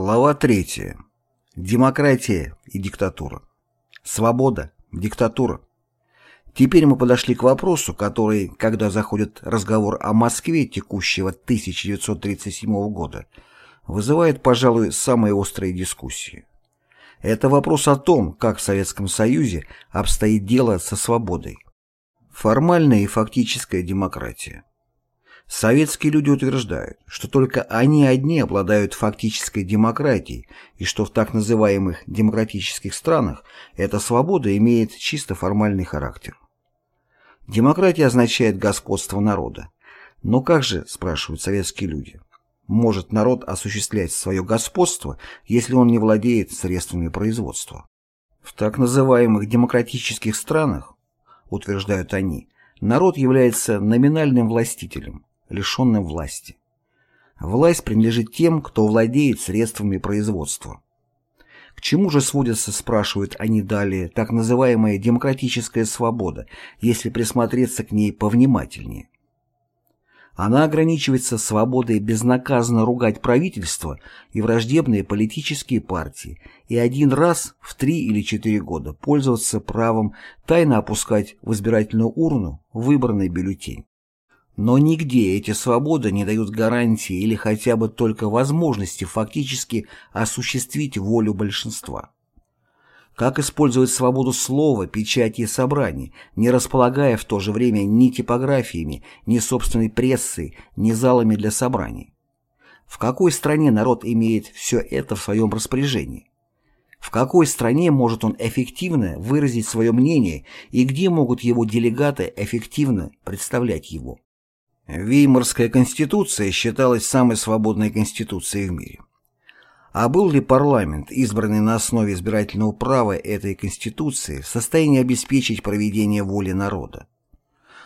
Глава 3. Демократия и диктатура. Свобода, диктатура. Теперь мы подошли к вопросу, который, когда заходит разговор о Москве текущего 1937 года, вызывает, пожалуй, самые острые дискуссии. Это вопрос о том, как в Советском Союзе обстоит дело со свободой. Формальная и фактическая демократия. Советские люди утверждают, что только они одни обладают фактической демократией и что в так называемых демократических странах эта свобода имеет чисто формальный характер. Демократия означает господство народа. Но как же, спрашивают советские люди, может народ осуществлять свое господство, если он не владеет средствами производства? В так называемых демократических странах, утверждают они, народ является номинальным властителем, лишенным власти. Власть принадлежит тем, кто владеет средствами производства. К чему же сводится, спрашивают они далее, так называемая демократическая свобода, если присмотреться к ней повнимательнее? Она ограничивается свободой безнаказанно ругать правительство и враждебные политические партии и один раз в три или четыре года пользоваться правом тайно опускать в избирательную урну выбранный бюллетень. Но нигде эти свободы не дают гарантии или хотя бы только возможности фактически осуществить волю большинства. Как использовать свободу слова, печати и собраний, не располагая в то же время ни типографиями, ни собственной прессой, ни залами для собраний? В какой стране народ имеет все это в своем распоряжении? В какой стране может он эффективно выразить свое мнение и где могут его делегаты эффективно представлять его? Веймарская конституция считалась самой свободной конституцией в мире. А был ли парламент, избранный на основе избирательного права этой конституции, в состоянии обеспечить проведение воли народа?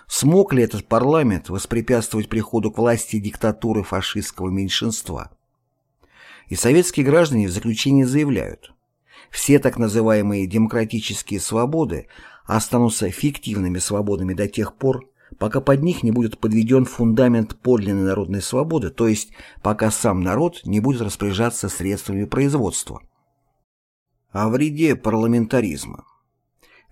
Смог ли этот парламент воспрепятствовать приходу к власти диктатуры фашистского меньшинства? И советские граждане в заключении заявляют, все так называемые демократические свободы останутся фиктивными свободами до тех пор, пока под них не будет подведен фундамент подлинной народной свободы, то есть пока сам народ не будет распоряжаться средствами производства. О вреде парламентаризма.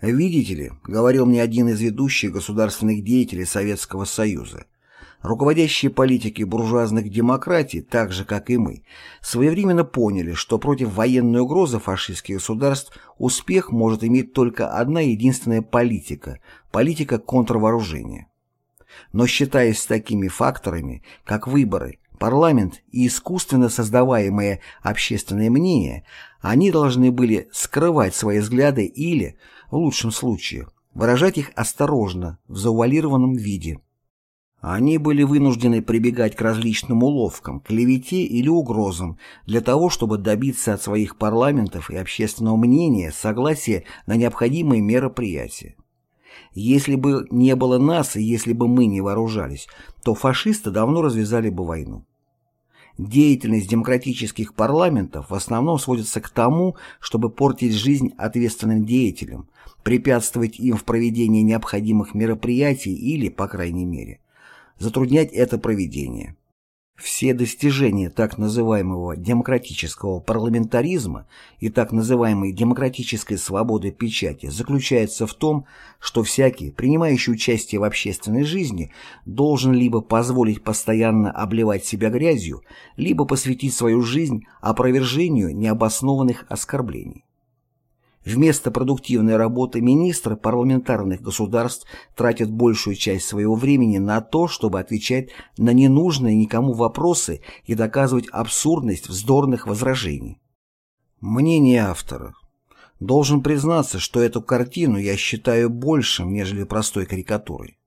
«Видите ли», — говорил мне один из ведущих государственных деятелей Советского Союза, руководящие политики буржуазных демократий, так же, как и мы, своевременно поняли, что против военной угрозы фашистских государств успех может иметь только одна единственная политика – политика контрвооружения но считаясь с такими факторами, как выборы, парламент и искусственно создаваемое общественное мнение, они должны были скрывать свои взгляды или, в лучшем случае, выражать их осторожно, в заувалированном виде. Они были вынуждены прибегать к различным уловкам, клевете или угрозам для того, чтобы добиться от своих парламентов и общественного мнения согласия на необходимые мероприятия. Если бы не было нас и если бы мы не вооружались, то фашисты давно развязали бы войну. Деятельность демократических парламентов в основном сводится к тому, чтобы портить жизнь ответственным деятелям, препятствовать им в проведении необходимых мероприятий или, по крайней мере, затруднять это проведение. Все достижения так называемого демократического парламентаризма и так называемой демократической свободы печати заключаются в том, что всякий, принимающий участие в общественной жизни, должен либо позволить постоянно обливать себя грязью, либо посвятить свою жизнь опровержению необоснованных оскорблений. Вместо продуктивной работы министры парламентарных государств тратят большую часть своего времени на то, чтобы отвечать на ненужные никому вопросы и доказывать абсурдность вздорных возражений. Мнение автора. Должен признаться, что эту картину я считаю большим, нежели простой карикатурой.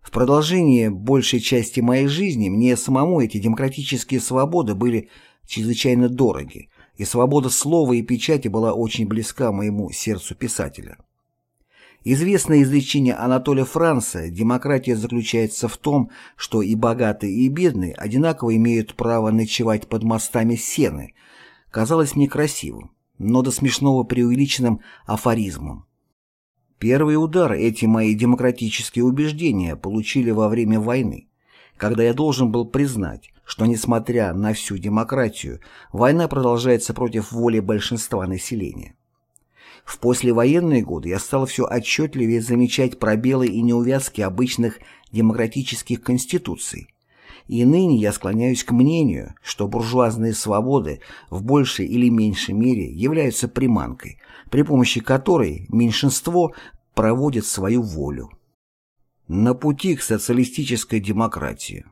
В продолжение большей части моей жизни мне самому эти демократические свободы были чрезвычайно дороги, и свобода слова и печати была очень близка моему сердцу писателя. Известное изречение Анатолия Франца «Демократия заключается в том, что и богатые, и бедные одинаково имеют право ночевать под мостами сены» казалось мне красивым, но до смешного преувеличенным афоризмом. Первый удар эти мои демократические убеждения получили во время войны когда я должен был признать, что, несмотря на всю демократию, война продолжается против воли большинства населения. В послевоенные годы я стал все отчетливее замечать пробелы и неувязки обычных демократических конституций. И ныне я склоняюсь к мнению, что буржуазные свободы в большей или меньшей мере являются приманкой, при помощи которой меньшинство проводит свою волю на пути к социалистической демократии.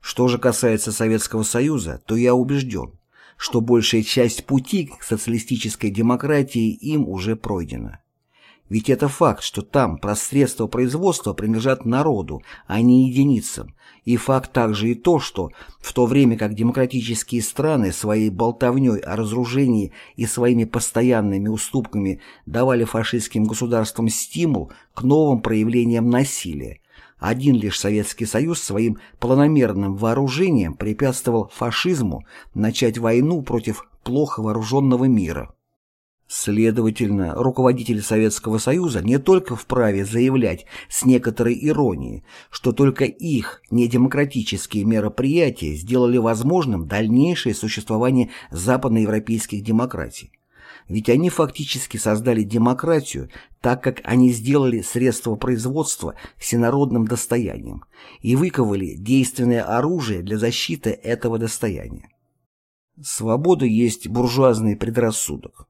Что же касается Советского Союза, то я убежден, что большая часть пути к социалистической демократии им уже пройдена. Ведь это факт, что там средства производства принадлежат народу, а не единицам. И факт также и то, что в то время как демократические страны своей болтовней о разоружении и своими постоянными уступками давали фашистским государствам стимул к новым проявлениям насилия, один лишь Советский Союз своим планомерным вооружением препятствовал фашизму начать войну против плохо вооруженного мира. Следовательно, руководители Советского Союза не только вправе заявлять с некоторой иронией, что только их недемократические мероприятия сделали возможным дальнейшее существование западноевропейских демократий. Ведь они фактически создали демократию, так как они сделали средства производства всенародным достоянием и выковали действенное оружие для защиты этого достояния. Свобода есть буржуазный предрассудок.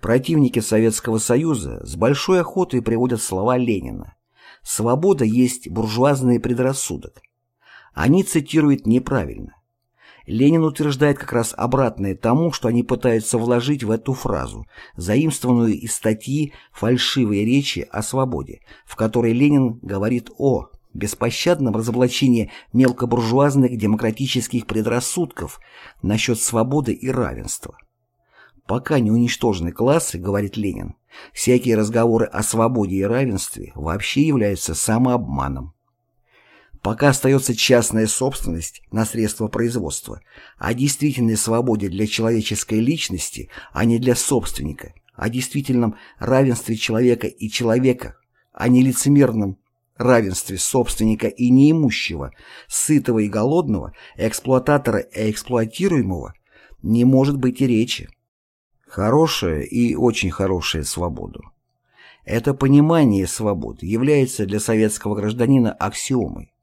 Противники Советского Союза с большой охотой приводят слова Ленина. «Свобода есть буржуазный предрассудок». Они цитируют неправильно. Ленин утверждает как раз обратное тому, что они пытаются вложить в эту фразу, заимствованную из статьи «Фальшивые речи о свободе», в которой Ленин говорит о беспощадном разоблачении мелкобуржуазных демократических предрассудков насчет свободы и равенства. Пока не уничтожены классы, говорит Ленин, всякие разговоры о свободе и равенстве вообще являются самообманом. Пока остается частная собственность на средства производства, о действительной свободе для человеческой личности, а не для собственника, о действительном равенстве человека и человека, а не лицемерном равенстве собственника и неимущего, сытого и голодного, эксплуататора и эксплуатируемого, не может быть и речи. Хорошая и очень хорошая свободу. Это понимание свободы является для советского гражданина аксиомой.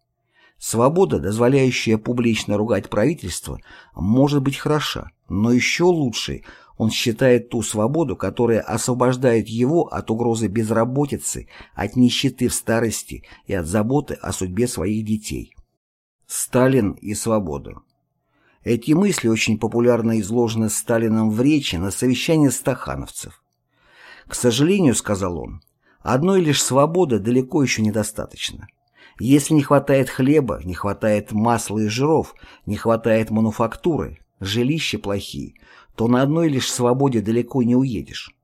Свобода, дозволяющая публично ругать правительство, может быть хороша, но еще лучше он считает ту свободу, которая освобождает его от угрозы безработицы, от нищеты в старости и от заботы о судьбе своих детей. Сталин и свобода эти мысли очень популярно изложены Сталином в речи на совещании стахановцев. «К сожалению, — сказал он, — одной лишь свободы далеко еще недостаточно. Если не хватает хлеба, не хватает масла и жиров, не хватает мануфактуры, жилища плохие, то на одной лишь свободе далеко не уедешь.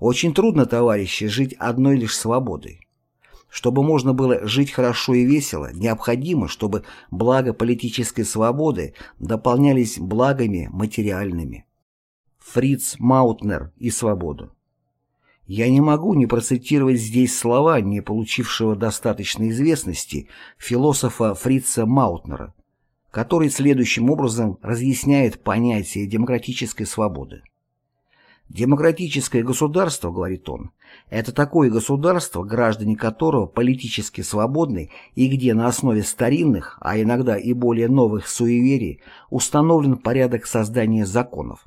Очень трудно, товарищи, жить одной лишь свободой. Чтобы можно было жить хорошо и весело, необходимо, чтобы благо политической свободы дополнялись благами материальными. Фриц Маутнер и свободу. Я не могу не процитировать здесь слова, не получившего достаточной известности, философа Фрица Маутнера, который следующим образом разъясняет понятие демократической свободы. Демократическое государство, говорит он, это такое государство, граждане которого политически свободны и где на основе старинных, а иногда и более новых суеверий установлен порядок создания законов.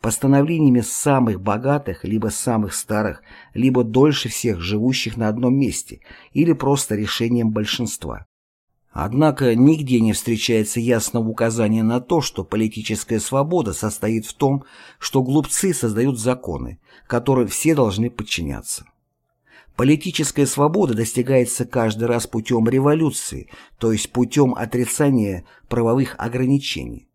Постановлениями самых богатых, либо самых старых, либо дольше всех живущих на одном месте, или просто решением большинства. Однако нигде не встречается ясного указания на то, что политическая свобода состоит в том, что глупцы создают законы, которым все должны подчиняться. Политическая свобода достигается каждый раз путем революции, то есть путем отрицания правовых ограничений.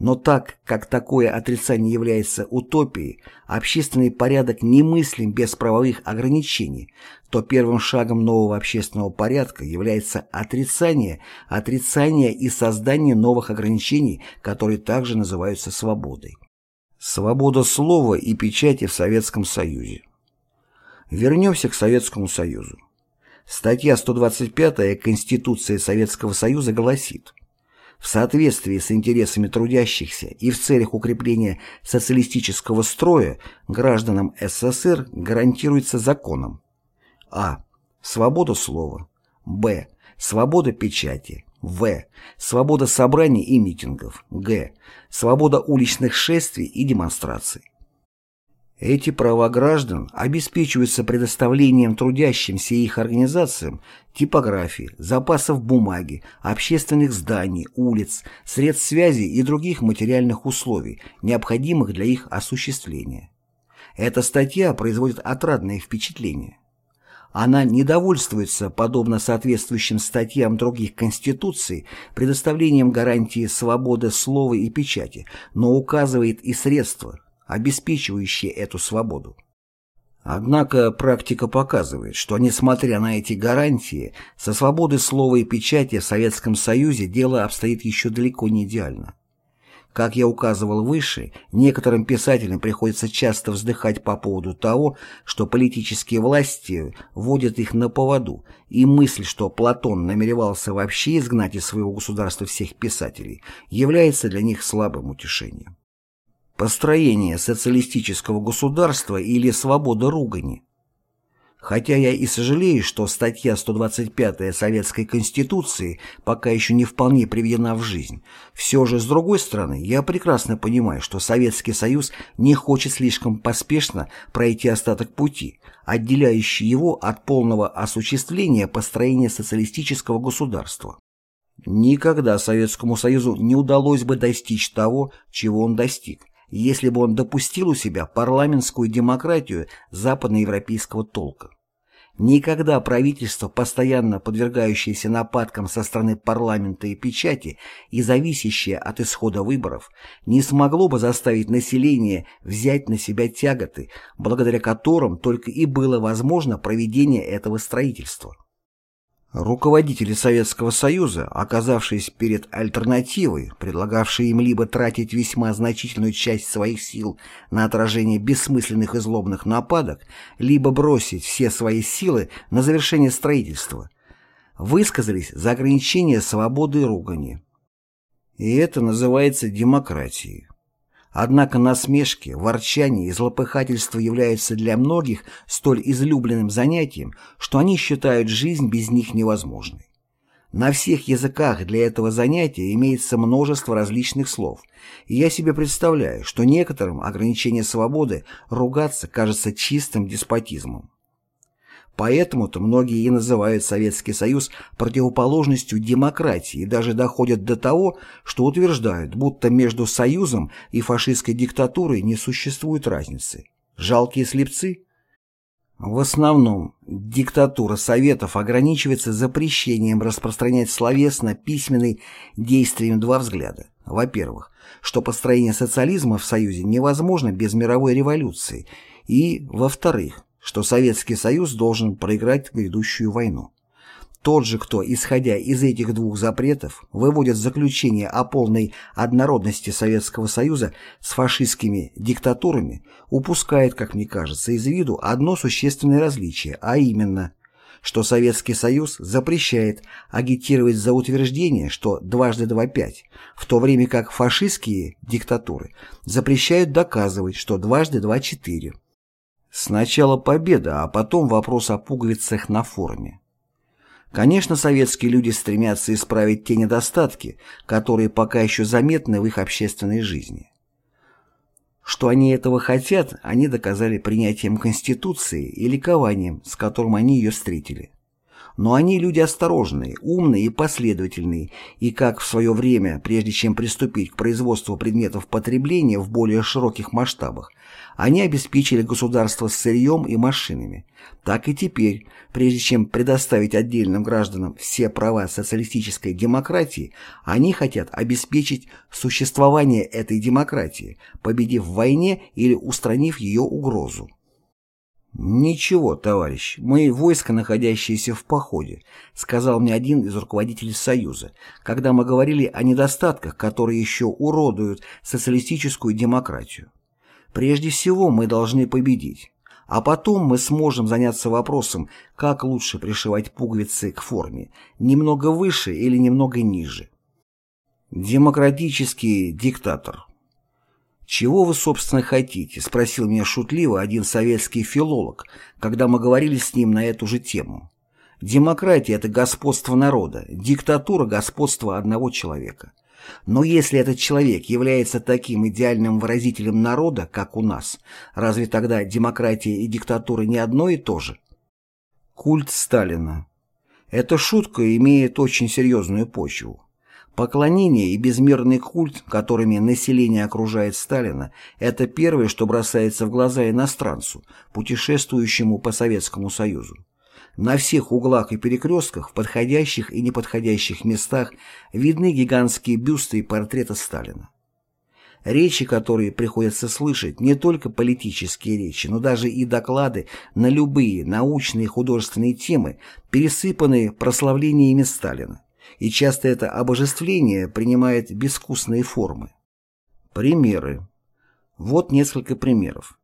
Но так как такое отрицание является утопией, общественный порядок немыслим без правовых ограничений, то первым шагом нового общественного порядка является отрицание, отрицание и создание новых ограничений, которые также называются свободой. Свобода слова и печати в Советском Союзе. Вернемся к Советскому Союзу. Статья 125 Конституции Советского Союза гласит – в соответствии с интересами трудящихся и в целях укрепления социалистического строя гражданам СССР гарантируется законом а. Свобода слова б. Свобода печати в. Свобода собраний и митингов г. Свобода уличных шествий и демонстраций эти права граждан обеспечиваются предоставлением трудящимся и их организациям типографии, запасов бумаги, общественных зданий, улиц, средств связи и других материальных условий, необходимых для их осуществления. Эта статья производит отрадное впечатление. Она недовольствуется, подобно соответствующим статьям других конституций, предоставлением гарантии свободы слова и печати, но указывает и средства – обеспечивающие эту свободу. Однако практика показывает, что, несмотря на эти гарантии, со свободы слова и печати в Советском Союзе дело обстоит еще далеко не идеально. Как я указывал выше, некоторым писателям приходится часто вздыхать по поводу того, что политические власти вводят их на поводу, и мысль, что Платон намеревался вообще изгнать из своего государства всех писателей, является для них слабым утешением построение социалистического государства или свобода ругани. Хотя я и сожалею, что статья 125 Советской Конституции пока еще не вполне приведена в жизнь, все же, с другой стороны, я прекрасно понимаю, что Советский Союз не хочет слишком поспешно пройти остаток пути, отделяющий его от полного осуществления построения социалистического государства. Никогда Советскому Союзу не удалось бы достичь того, чего он достиг, если бы он допустил у себя парламентскую демократию западноевропейского толка. Никогда правительство, постоянно подвергающееся нападкам со стороны парламента и печати и зависящее от исхода выборов, не смогло бы заставить население взять на себя тяготы, благодаря которым только и было возможно проведение этого строительства. Руководители Советского Союза, оказавшись перед альтернативой, предлагавшей им либо тратить весьма значительную часть своих сил на отражение бессмысленных и злобных нападок, либо бросить все свои силы на завершение строительства, высказались за ограничение свободы ругани. И это называется демократией. Однако насмешки, ворчание и злопыхательство являются для многих столь излюбленным занятием, что они считают жизнь без них невозможной. На всех языках для этого занятия имеется множество различных слов, и я себе представляю, что некоторым ограничение свободы ругаться кажется чистым деспотизмом. Поэтому-то многие и называют Советский Союз противоположностью демократии и даже доходят до того, что утверждают, будто между Союзом и фашистской диктатурой не существует разницы. Жалкие слепцы? В основном диктатура Советов ограничивается запрещением распространять словесно письменный действием два взгляда. Во-первых, что построение социализма в Союзе невозможно без мировой революции, и, во-вторых, что Советский Союз должен проиграть грядущую войну. Тот же, кто, исходя из этих двух запретов, выводит заключение о полной однородности Советского Союза с фашистскими диктатурами, упускает, как мне кажется, из виду одно существенное различие, а именно, что Советский Союз запрещает агитировать за утверждение, что дважды два пять, в то время как фашистские диктатуры запрещают доказывать, что дважды два четыре. Сначала победа, а потом вопрос о пуговицах на форме. Конечно, советские люди стремятся исправить те недостатки, которые пока еще заметны в их общественной жизни. Что они этого хотят, они доказали принятием Конституции и ликованием, с которым они ее встретили. Но они люди осторожные, умные и последовательные, и как в свое время, прежде чем приступить к производству предметов потребления в более широких масштабах, они обеспечили государство сырьем и машинами, так и теперь, прежде чем предоставить отдельным гражданам все права социалистической демократии, они хотят обеспечить существование этой демократии, победив в войне или устранив ее угрозу. «Ничего, товарищ, мои войска, находящиеся в походе», сказал мне один из руководителей Союза, когда мы говорили о недостатках, которые еще уродуют социалистическую демократию. «Прежде всего мы должны победить, а потом мы сможем заняться вопросом, как лучше пришивать пуговицы к форме, немного выше или немного ниже». Демократический диктатор «Чего вы, собственно, хотите?» – спросил меня шутливо один советский филолог, когда мы говорили с ним на эту же тему. «Демократия – это господство народа, диктатура – господство одного человека. Но если этот человек является таким идеальным выразителем народа, как у нас, разве тогда демократия и диктатура не одно и то же?» Культ Сталина. Эта шутка имеет очень серьезную почву. Поклонение и безмерный культ, которыми население окружает Сталина, это первое, что бросается в глаза иностранцу, путешествующему по Советскому Союзу. На всех углах и перекрестках, в подходящих и неподходящих местах видны гигантские бюсты и портреты Сталина. Речи, которые приходится слышать, не только политические речи, но даже и доклады на любые научные и художественные темы, пересыпанные прославлениями Сталина и часто это обожествление принимает безвкусные формы. Примеры. Вот несколько примеров.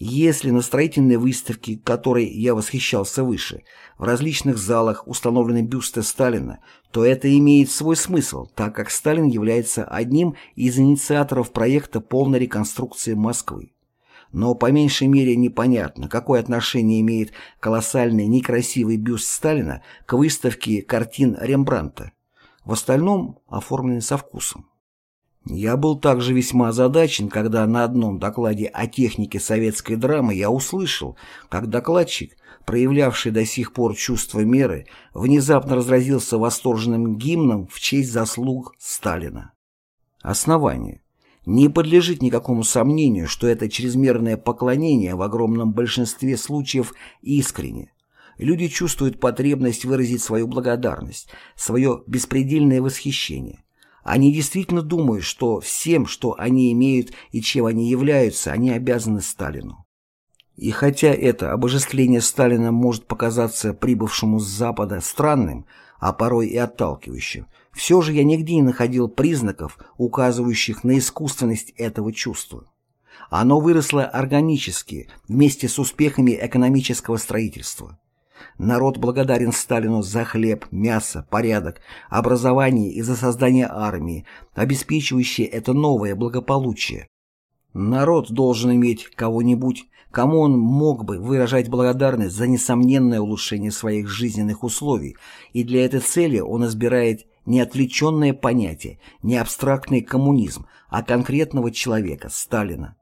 Если на строительной выставке, которой я восхищался выше, в различных залах установлены бюсты Сталина, то это имеет свой смысл, так как Сталин является одним из инициаторов проекта полной реконструкции Москвы но по меньшей мере непонятно, какое отношение имеет колоссальный некрасивый бюст Сталина к выставке картин Рембранта. В остальном оформлены со вкусом. Я был также весьма озадачен, когда на одном докладе о технике советской драмы я услышал, как докладчик, проявлявший до сих пор чувство меры, внезапно разразился восторженным гимном в честь заслуг Сталина. Основание. Не подлежит никакому сомнению, что это чрезмерное поклонение в огромном большинстве случаев искренне. Люди чувствуют потребность выразить свою благодарность, свое беспредельное восхищение. Они действительно думают, что всем, что они имеют и чем они являются, они обязаны Сталину. И хотя это обожествление Сталина может показаться прибывшему с Запада странным – а порой и отталкивающим, все же я нигде не находил признаков, указывающих на искусственность этого чувства. Оно выросло органически вместе с успехами экономического строительства. Народ благодарен Сталину за хлеб, мясо, порядок, образование и за создание армии, обеспечивающей это новое благополучие. Народ должен иметь кого-нибудь, кому он мог бы выражать благодарность за несомненное улучшение своих жизненных условий, и для этой цели он избирает не отвлеченное понятие, не абстрактный коммунизм, а конкретного человека, Сталина.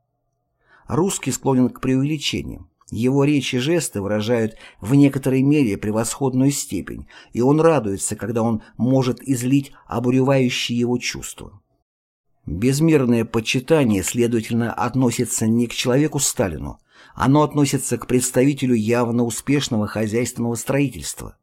Русский склонен к преувеличениям. Его речь и жесты выражают в некоторой мере превосходную степень, и он радуется, когда он может излить обуревающие его чувства. Безмерное почитание, следовательно, относится не к человеку Сталину, оно относится к представителю явно успешного хозяйственного строительства.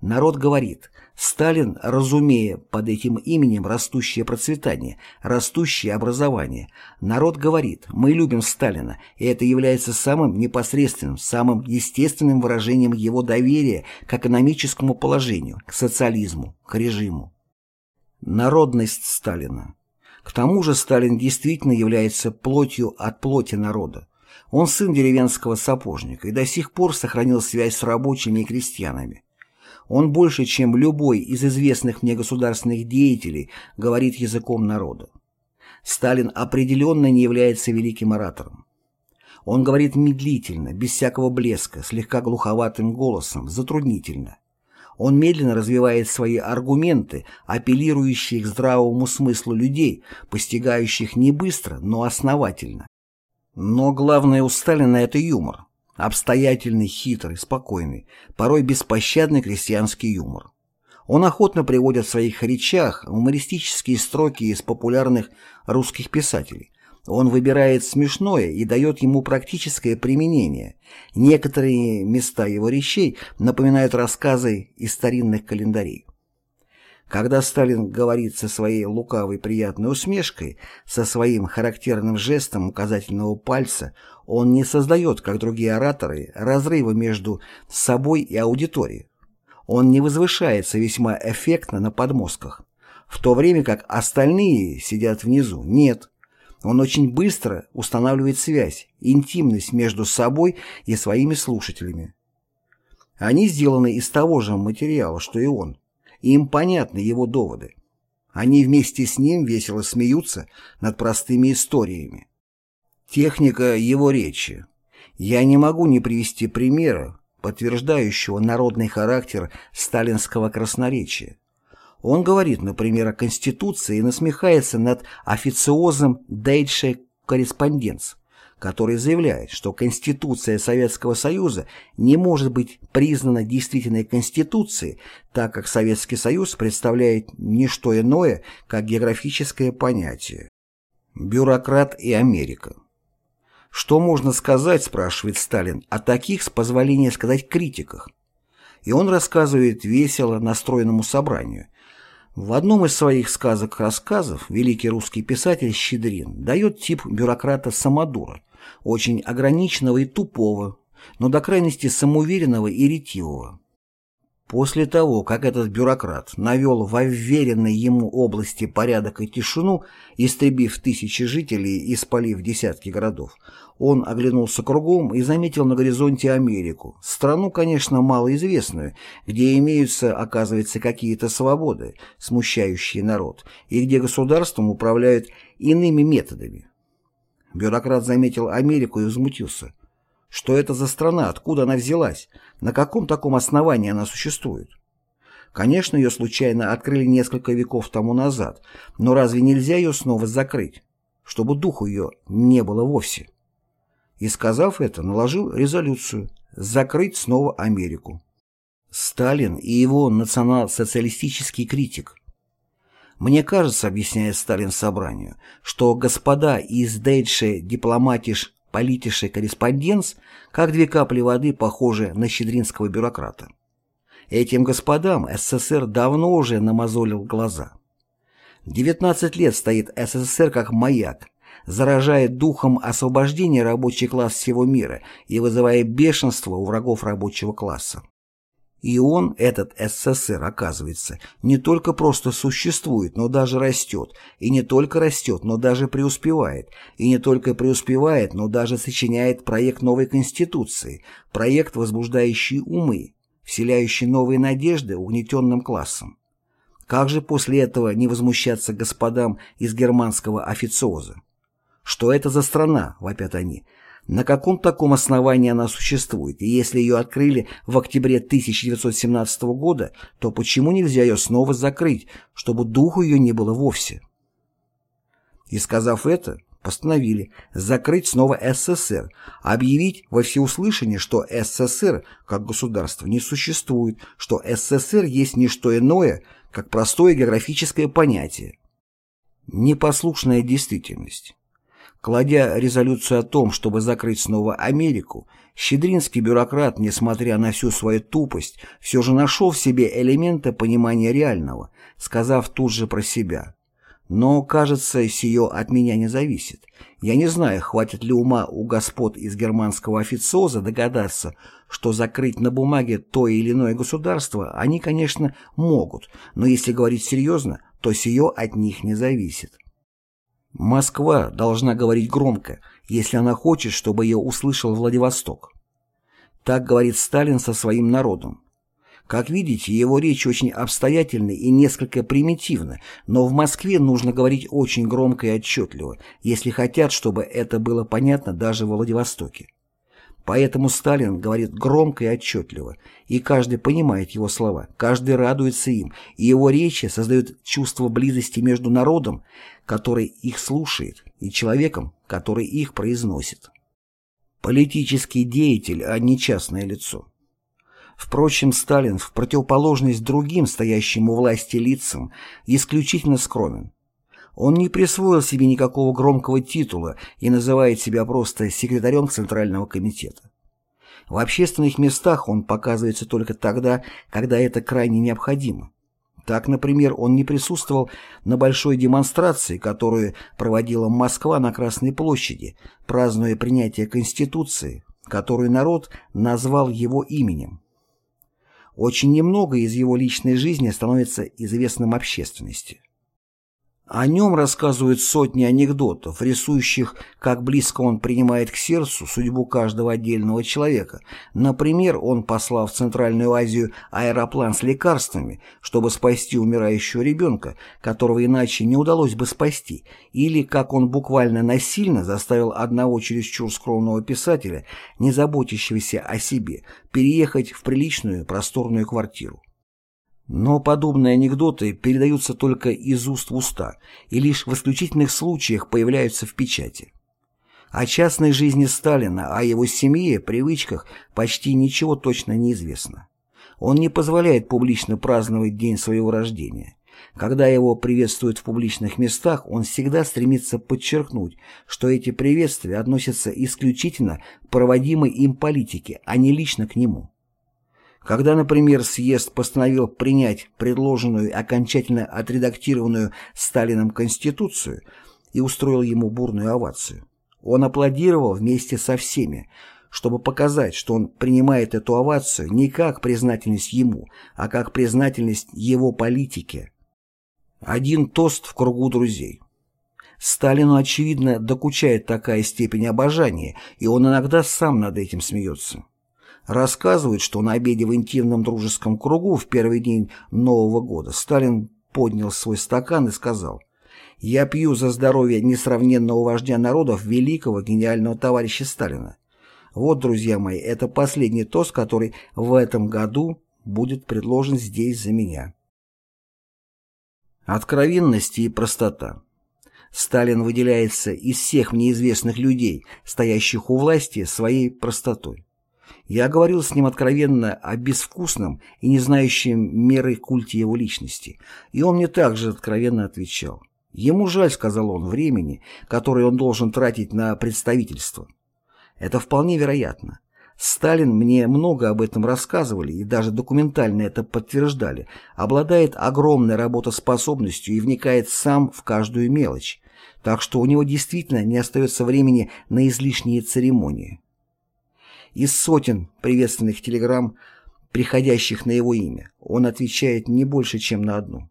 Народ говорит, Сталин, разумея под этим именем растущее процветание, растущее образование, народ говорит, мы любим Сталина, и это является самым непосредственным, самым естественным выражением его доверия к экономическому положению, к социализму, к режиму. Народность Сталина. К тому же Сталин действительно является плотью от плоти народа. Он сын деревенского сапожника и до сих пор сохранил связь с рабочими и крестьянами. Он больше, чем любой из известных мне государственных деятелей, говорит языком народа. Сталин определенно не является великим оратором. Он говорит медлительно, без всякого блеска, слегка глуховатым голосом, затруднительно. Он медленно развивает свои аргументы, апеллирующие к здравому смыслу людей, постигающих не быстро, но основательно. Но главное у Сталина это юмор. Обстоятельный, хитрый, спокойный, порой беспощадный крестьянский юмор. Он охотно приводит в своих речах умористические строки из популярных русских писателей. Он выбирает смешное и дает ему практическое применение. Некоторые места его речей напоминают рассказы из старинных календарей. Когда Сталин говорит со своей лукавой приятной усмешкой, со своим характерным жестом указательного пальца, он не создает, как другие ораторы, разрыва между собой и аудиторией. Он не возвышается весьма эффектно на подмостках, в то время как остальные сидят внизу. Нет. Он очень быстро устанавливает связь, интимность между собой и своими слушателями. Они сделаны из того же материала, что и он – им понятны его доводы. Они вместе с ним весело смеются над простыми историями. Техника его речи. Я не могу не привести примера, подтверждающего народный характер сталинского красноречия. Он говорит, например, о Конституции и насмехается над официозом «дейдше корреспонденц», который заявляет, что Конституция Советского Союза не может быть признана действительной Конституцией, так как Советский Союз представляет не что иное, как географическое понятие. Бюрократ и Америка. Что можно сказать, спрашивает Сталин, о таких, с позволения сказать, критиках? И он рассказывает весело настроенному собранию – в одном из своих сказок-рассказов великий русский писатель Щедрин дает тип бюрократа-самодура, очень ограниченного и тупого, но до крайности самоуверенного и ретивого. После того, как этот бюрократ навел во вверенной ему области порядок и тишину, истребив тысячи жителей и спалив десятки городов, он оглянулся кругом и заметил на горизонте Америку, страну, конечно, малоизвестную, где имеются, оказывается, какие-то свободы, смущающие народ, и где государством управляют иными методами. Бюрократ заметил Америку и возмутился. Что это за страна, откуда она взялась, на каком таком основании она существует? Конечно, ее случайно открыли несколько веков тому назад, но разве нельзя ее снова закрыть, чтобы духу ее не было вовсе? И сказав это, наложил резолюцию «закрыть снова Америку». Сталин и его национал-социалистический критик мне кажется, объясняет Сталин собранию, что господа из Дейдше дипломатиш политише корреспонденс, как две капли воды, похожи на щедринского бюрократа. Этим господам СССР давно уже намазолил глаза. 19 лет стоит СССР как маяк, заражает духом освобождения рабочий класс всего мира и вызывает бешенство у врагов рабочего класса. И он, этот СССР, оказывается, не только просто существует, но даже растет, и не только растет, но даже преуспевает, и не только преуспевает, но даже сочиняет проект новой конституции, проект, возбуждающий умы, вселяющий новые надежды угнетенным классам. Как же после этого не возмущаться господам из германского официоза? «Что это за страна?» — вопят они. На каком таком основании она существует? И если ее открыли в октябре 1917 года, то почему нельзя ее снова закрыть, чтобы духу ее не было вовсе? И сказав это, постановили закрыть снова СССР, объявить во всеуслышание, что СССР как государство не существует, что СССР есть не что иное, как простое географическое понятие. Непослушная действительность. Кладя резолюцию о том, чтобы закрыть снова Америку, щедринский бюрократ, несмотря на всю свою тупость, все же нашел в себе элемента понимания реального, сказав тут же про себя. Но, кажется, сие от меня не зависит. Я не знаю, хватит ли ума у господ из германского официоза догадаться, что закрыть на бумаге то или иное государство они, конечно, могут, но если говорить серьезно, то сие от них не зависит. Москва должна говорить громко, если она хочет, чтобы ее услышал Владивосток. Так говорит Сталин со своим народом. Как видите, его речь очень обстоятельна и несколько примитивна, но в Москве нужно говорить очень громко и отчетливо, если хотят, чтобы это было понятно даже в Владивостоке. Поэтому Сталин говорит громко и отчетливо, и каждый понимает его слова, каждый радуется им, и его речи создают чувство близости между народом, который их слушает, и человеком, который их произносит. Политический деятель, а не частное лицо. Впрочем, Сталин, в противоположность другим стоящим у власти лицам, исключительно скромен. Он не присвоил себе никакого громкого титула и называет себя просто секретарем Центрального комитета. В общественных местах он показывается только тогда, когда это крайне необходимо. Так, например, он не присутствовал на большой демонстрации, которую проводила Москва на Красной площади, празднуя принятие Конституции, которую народ назвал его именем. Очень немного из его личной жизни становится известным общественности. О нем рассказывают сотни анекдотов, рисующих, как близко он принимает к сердцу судьбу каждого отдельного человека. Например, он послал в Центральную Азию аэроплан с лекарствами, чтобы спасти умирающего ребенка, которого иначе не удалось бы спасти, или как он буквально насильно заставил одного чересчур скромного писателя, не заботящегося о себе, переехать в приличную просторную квартиру. Но подобные анекдоты передаются только из уст в уста и лишь в исключительных случаях появляются в печати. О частной жизни Сталина, о его семье, привычках почти ничего точно не известно. Он не позволяет публично праздновать день своего рождения. Когда его приветствуют в публичных местах, он всегда стремится подчеркнуть, что эти приветствия относятся исключительно к проводимой им политике, а не лично к нему. Когда, например, съезд постановил принять предложенную окончательно отредактированную Сталином Конституцию и устроил ему бурную овацию, он аплодировал вместе со всеми, чтобы показать, что он принимает эту овацию не как признательность ему, а как признательность его политике. Один тост в кругу друзей. Сталину, очевидно, докучает такая степень обожания, и он иногда сам над этим смеется рассказывают, что на обеде в интимном дружеском кругу в первый день Нового года Сталин поднял свой стакан и сказал «Я пью за здоровье несравненного вождя народов, великого гениального товарища Сталина. Вот, друзья мои, это последний тост, который в этом году будет предложен здесь за меня». Откровенность и простота Сталин выделяется из всех мне известных людей, стоящих у власти, своей простотой. Я говорил с ним откровенно о безвкусном и не знающем меры культе его личности, и он мне также откровенно отвечал. Ему жаль, сказал он, времени, которое он должен тратить на представительство. Это вполне вероятно. Сталин, мне много об этом рассказывали и даже документально это подтверждали, обладает огромной работоспособностью и вникает сам в каждую мелочь, так что у него действительно не остается времени на излишние церемонии из сотен приветственных телеграмм, приходящих на его имя, он отвечает не больше, чем на одну.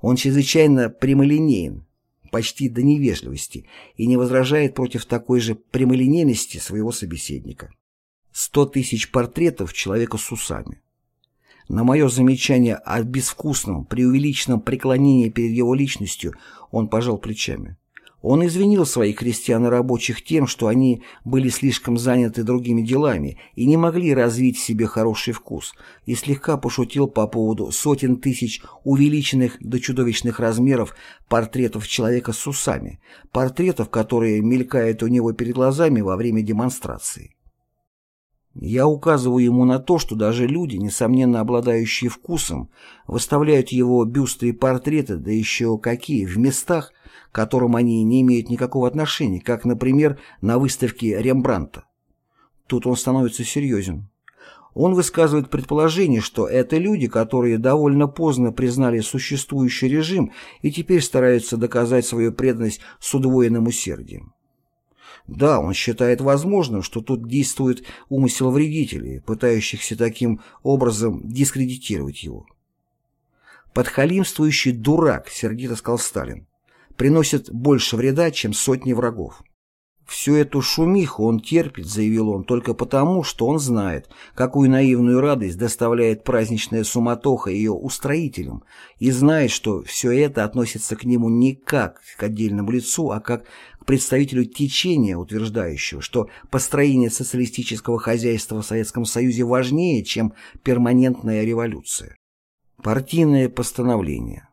Он чрезвычайно прямолинеен, почти до невежливости, и не возражает против такой же прямолинейности своего собеседника. Сто тысяч портретов человека с усами. На мое замечание о безвкусном, преувеличенном преклонении перед его личностью он пожал плечами. Он извинил своих крестьян и рабочих тем, что они были слишком заняты другими делами и не могли развить в себе хороший вкус, и слегка пошутил по поводу сотен тысяч увеличенных до чудовищных размеров портретов человека с усами, портретов, которые мелькают у него перед глазами во время демонстрации. Я указываю ему на то, что даже люди, несомненно обладающие вкусом, выставляют его бюсты и портреты, да еще какие, в местах, к которым они не имеют никакого отношения, как, например, на выставке Рембранта. Тут он становится серьезен. Он высказывает предположение, что это люди, которые довольно поздно признали существующий режим и теперь стараются доказать свою преданность с удвоенным усердием. Да, он считает возможным, что тут действует умысел вредителей, пытающихся таким образом дискредитировать его. «Подхалимствующий дурак», — сердито сказал Сталин, — «приносит больше вреда, чем сотни врагов». «Всю эту шумиху он терпит», — заявил он, — «только потому, что он знает, какую наивную радость доставляет праздничная суматоха ее устроителям, и знает, что все это относится к нему не как к отдельному лицу, а как представителю течения, утверждающего, что построение социалистического хозяйства в Советском Союзе важнее, чем перманентная революция. Партийное постановление.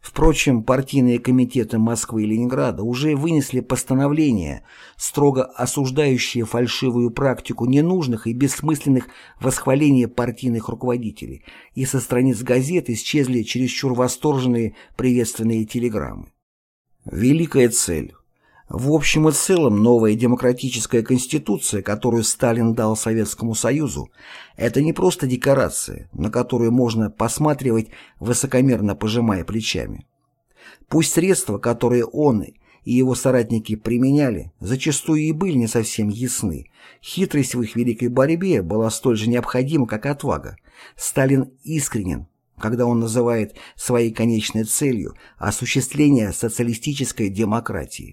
Впрочем, партийные комитеты Москвы и Ленинграда уже вынесли постановление, строго осуждающее фальшивую практику ненужных и бессмысленных восхвалений партийных руководителей, и со страниц газет исчезли чересчур восторженные приветственные телеграммы. Великая цель в общем и целом, новая демократическая конституция, которую Сталин дал Советскому Союзу, это не просто декорация, на которую можно посматривать, высокомерно пожимая плечами. Пусть средства, которые он и его соратники применяли, зачастую и были не совсем ясны, хитрость в их великой борьбе была столь же необходима, как отвага. Сталин искренен, когда он называет своей конечной целью осуществление социалистической демократии.